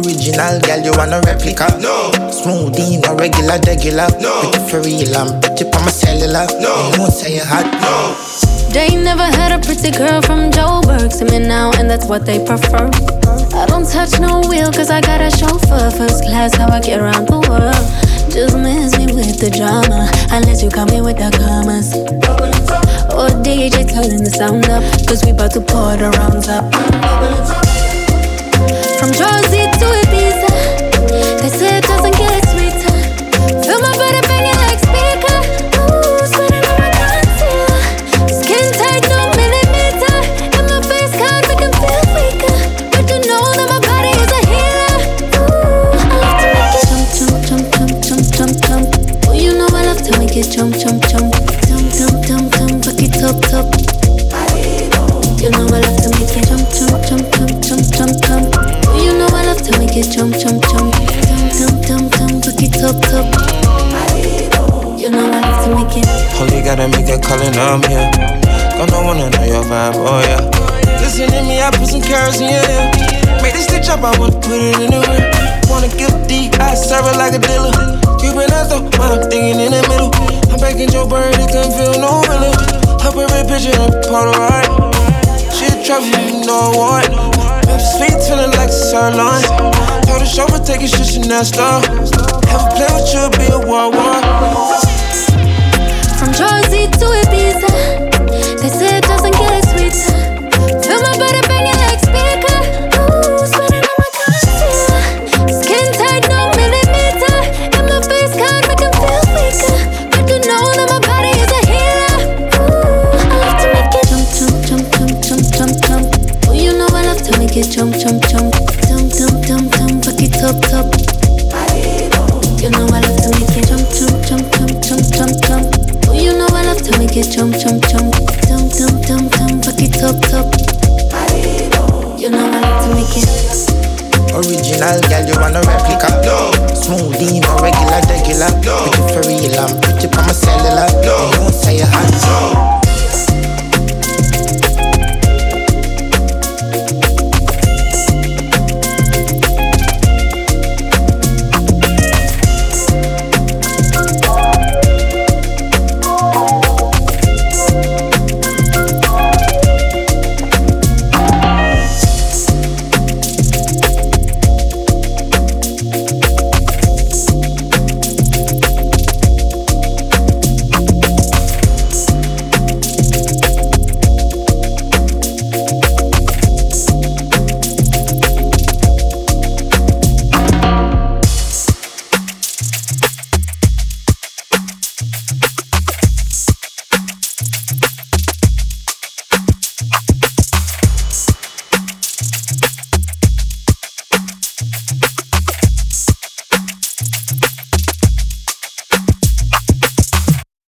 Original girl, you want a replica? No. Smooth in a regular, regular. No. Pretty for real, I'm pretty for my cellular. No. You won't say you hot. No. They never had a pretty girl from Joburg to me now, and that's what they prefer. I don't touch no wheel, cause I got a chauffeur. First class, how I get around the world. Just miss me with the drama, unless you come in with the commas. Oh, or DJ turning the sound up, cause we about to pour the rounds up. It jump, jump, jump, jump, jump, jump, jump, back it up, up. You know I love to make it jump, jump, jump, jump, jump, jump, jump. You know I love to make it jump, jump, jump, jump, jump, jump, jump, back it up, up. You know I love to make it. Holy gotta make a calling, I'm here. Gonna wanna know your vibe, oh yeah. Listen to me, I put some carats in your ear. Make this stitch up, I wanna put it in the. Wanna give D, I serve it like a dealer. A Polaroid. She a trophy, you know what? Memphis feet feeling like a sirloin. Told the chauffeur, take it shit, Chanel store. Ever play